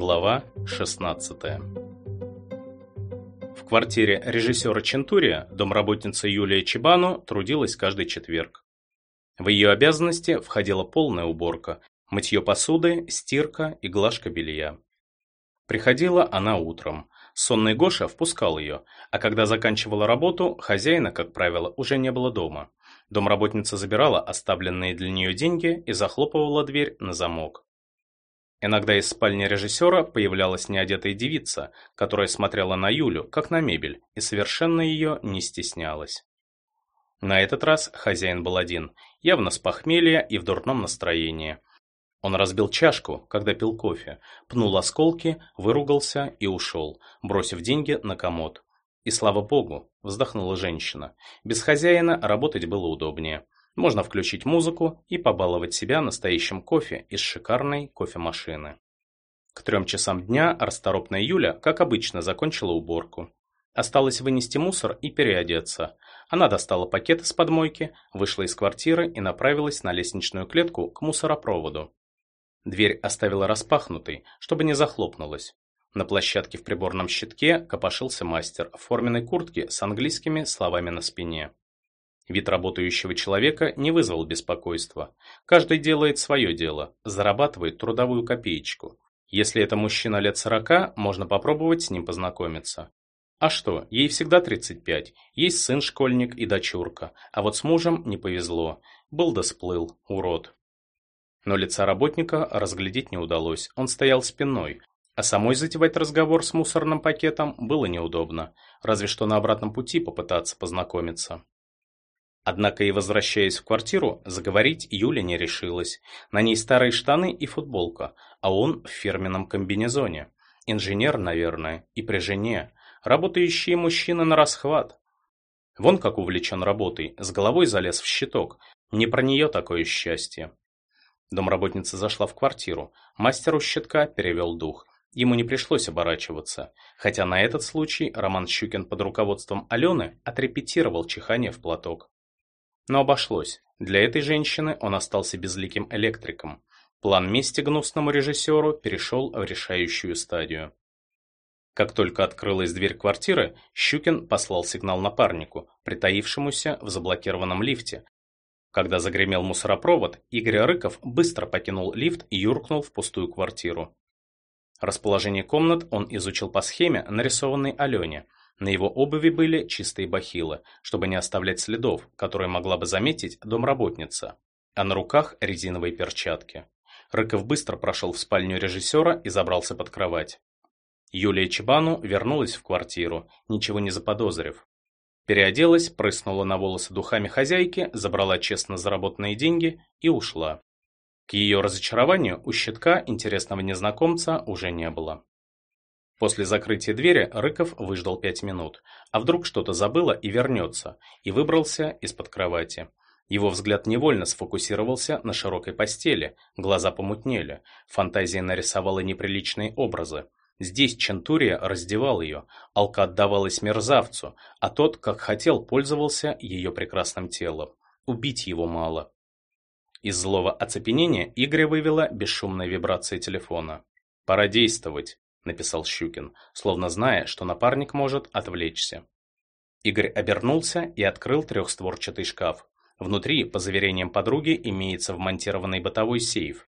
Глава 16 В квартире режиссера Чентурия домработница Юлия Чебану трудилась каждый четверг. В ее обязанности входила полная уборка, мытье посуды, стирка и глажка белья. Приходила она утром. Сонный Гоша впускал ее, а когда заканчивала работу, хозяина, как правило, уже не было дома. Домработница забирала оставленные для нее деньги и захлопывала дверь на замок. Иногда из спальни режиссера появлялась неодетая девица, которая смотрела на Юлю, как на мебель, и совершенно ее не стеснялась. На этот раз хозяин был один, явно с похмелья и в дурном настроении. Он разбил чашку, когда пил кофе, пнул осколки, выругался и ушел, бросив деньги на комод. И слава богу, вздохнула женщина. Без хозяина работать было удобнее. Можно включить музыку и побаловать себя настоящим кофе из шикарной кофемашины. К трем часам дня расторопная Юля, как обычно, закончила уборку. Осталось вынести мусор и переодеться. Она достала пакет из подмойки, вышла из квартиры и направилась на лестничную клетку к мусоропроводу. Дверь оставила распахнутой, чтобы не захлопнулась. На площадке в приборном щитке копошился мастер в форменной куртке с английскими словами на спине. Вид работающего человека не вызвал беспокойства. Каждый делает свое дело, зарабатывает трудовую копеечку. Если это мужчина лет сорока, можно попробовать с ним познакомиться. А что, ей всегда 35, есть сын-школьник и дочурка, а вот с мужем не повезло, был да урод. Но лица работника разглядеть не удалось, он стоял спиной, а самой затевать разговор с мусорным пакетом было неудобно, разве что на обратном пути попытаться познакомиться. Однако и возвращаясь в квартиру, заговорить Юля не решилась. На ней старые штаны и футболка, а он в фирменном комбинезоне. Инженер, наверное, и при жене. Работающий мужчина на расхват. Вон как увлечен работой, с головой залез в щиток. Не про нее такое счастье. Домработница зашла в квартиру. Мастер у щитка перевел дух. Ему не пришлось оборачиваться, хотя на этот случай Роман Щукин под руководством Алены отрепетировал чихание в платок. Но обошлось. Для этой женщины он остался безликим электриком. План мести гнусному режиссеру перешел в решающую стадию. Как только открылась дверь квартиры, Щукин послал сигнал напарнику, притаившемуся в заблокированном лифте. Когда загремел мусоропровод, Игорь Рыков быстро покинул лифт и юркнул в пустую квартиру. Расположение комнат он изучил по схеме, нарисованной Алене – на его обуви были чистые бахилы, чтобы не оставлять следов, которые могла бы заметить домработница, а на руках резиновые перчатки. Рыков быстро прошел в спальню режиссера и забрался под кровать. Юлия Чебану вернулась в квартиру, ничего не заподозрив. Переоделась, прыснула на волосы духами хозяйки, забрала честно заработанные деньги и ушла. К ее разочарованию у щитка интересного незнакомца уже не было. После закрытия двери Рыков выждал пять минут. А вдруг что-то забыло и вернется, и выбрался из-под кровати. Его взгляд невольно сфокусировался на широкой постели, глаза помутнели, фантазия нарисовала неприличные образы. Здесь Чентурия раздевал ее, Алка отдавалась мерзавцу, а тот, как хотел, пользовался ее прекрасным телом. Убить его мало. Из злого оцепенения Игоря вывела бесшумная вибрация телефона. «Пора действовать», – написал Щукин, словно зная, что напарник может отвлечься. Игорь обернулся и открыл трехстворчатый шкаф. Внутри, по заверениям подруги, имеется вмонтированный бытовой сейф.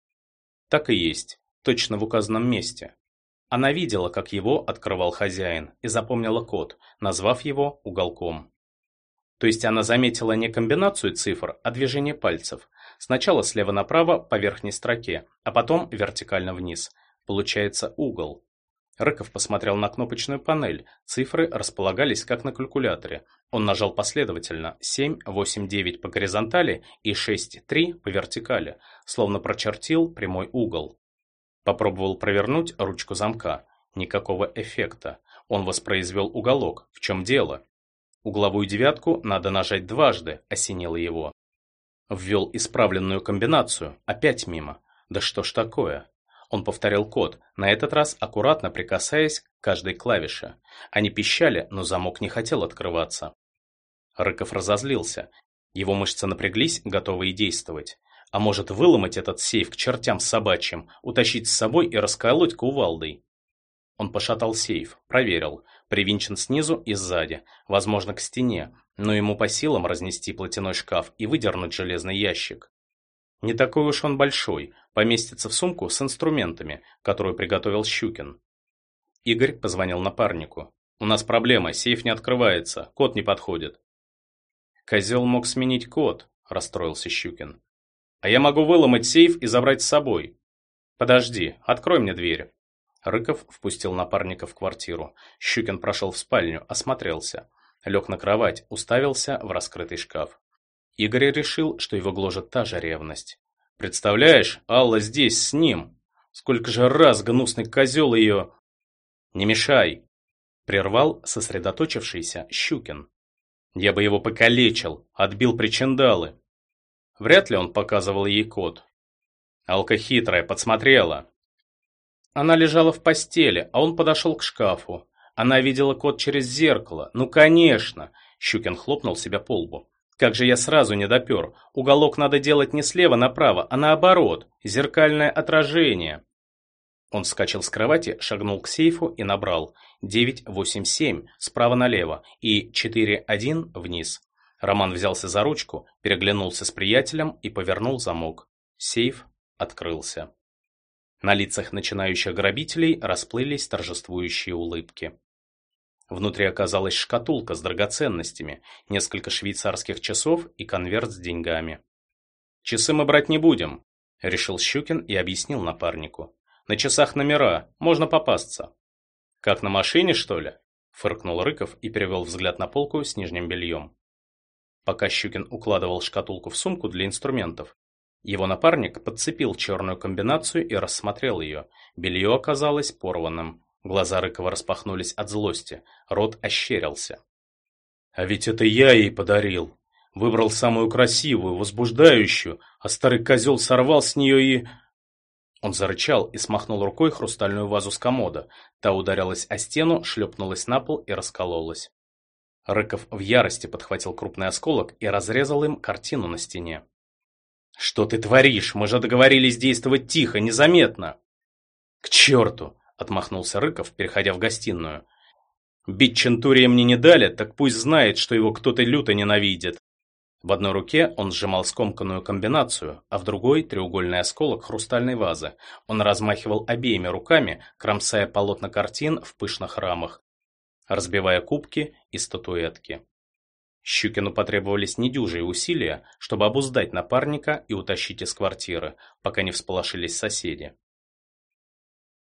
Так и есть, точно в указанном месте. Она видела, как его открывал хозяин, и запомнила код, назвав его уголком. То есть она заметила не комбинацию цифр, а движение пальцев. Сначала слева направо по верхней строке, а потом вертикально вниз. Получается угол. Рыков посмотрел на кнопочную панель. Цифры располагались как на калькуляторе. Он нажал последовательно 7, 8, 9 по горизонтали и 6, 3 по вертикали, словно прочертил прямой угол. Попробовал провернуть ручку замка. Никакого эффекта. Он воспроизвел уголок. В чем дело? Угловую девятку надо нажать дважды, осенило его. Ввел исправленную комбинацию. Опять мимо. Да что ж такое? Он повторил код, на этот раз аккуратно прикасаясь к каждой клавише. Они пищали, но замок не хотел открываться. Рыков разозлился. Его мышцы напряглись, готовые действовать. А может выломать этот сейф к чертям собачьим, утащить с собой и расколоть кувалдой? Он пошатал сейф, проверил, привинчен снизу и сзади, возможно, к стене, но ему по силам разнести платяной шкаф и выдернуть железный ящик. Не такой уж он большой, поместится в сумку с инструментами, которую приготовил Щукин. Игорь позвонил напарнику. «У нас проблема, сейф не открывается, код не подходит». «Козел мог сменить код», – расстроился Щукин. «А я могу выломать сейф и забрать с собой». «Подожди, открой мне дверь». Рыков впустил напарника в квартиру. Щукин прошел в спальню, осмотрелся. Лег на кровать, уставился в раскрытый шкаф. Игорь решил, что его гложет та же ревность. «Представляешь, Алла здесь, с ним! Сколько же раз гнусный козел ее...» «Не мешай!» — прервал сосредоточившийся Щукин. «Я бы его покалечил, отбил причиндалы». Вряд ли он показывал ей код. Алка хитрая, подсмотрела. Она лежала в постели, а он подошел к шкафу. Она видела кот через зеркало. Ну, конечно. Щукин хлопнул себя по лбу. Как же я сразу не допер. Уголок надо делать не слева направо, а наоборот. Зеркальное отражение. Он вскочил с кровати, шагнул к сейфу и набрал 987 справа налево и 41 вниз. Роман взялся за ручку, переглянулся с приятелем и повернул замок. Сейф открылся. На лицах начинающих грабителей расплылись торжествующие улыбки. Внутри оказалась шкатулка с драгоценностями, несколько швейцарских часов и конверт с деньгами. «Часы мы брать не будем», — решил Щукин и объяснил напарнику. «На часах номера, можно попасться». «Как на машине, что ли?» — фыркнул Рыков и перевел взгляд на полку с нижним бельем. Пока Щукин укладывал шкатулку в сумку для инструментов, его напарник подцепил черную комбинацию и рассмотрел ее. Белье оказалось порванным. Глаза Рыкова распахнулись от злости, рот ощерился. «А ведь это я ей подарил. Выбрал самую красивую, возбуждающую, а старый козел сорвал с нее и...» Он зарычал и смахнул рукой хрустальную вазу с комода. Та ударилась о стену, шлепнулась на пол и раскололась. Рыков в ярости подхватил крупный осколок и разрезал им картину на стене. «Что ты творишь? Мы же договорились действовать тихо, незаметно!» «К черту!» — отмахнулся Рыков, переходя в гостиную. «Бить Чентурия мне не дали, так пусть знает, что его кто-то люто ненавидит». В одной руке он сжимал скомканную комбинацию, а в другой — треугольный осколок хрустальной вазы. Он размахивал обеими руками, кромсая полотна картин в пышных рамах, разбивая кубки и статуэтки. Щукину потребовались недюжие усилия, чтобы обуздать напарника и утащить из квартиры, пока не всполошились соседи.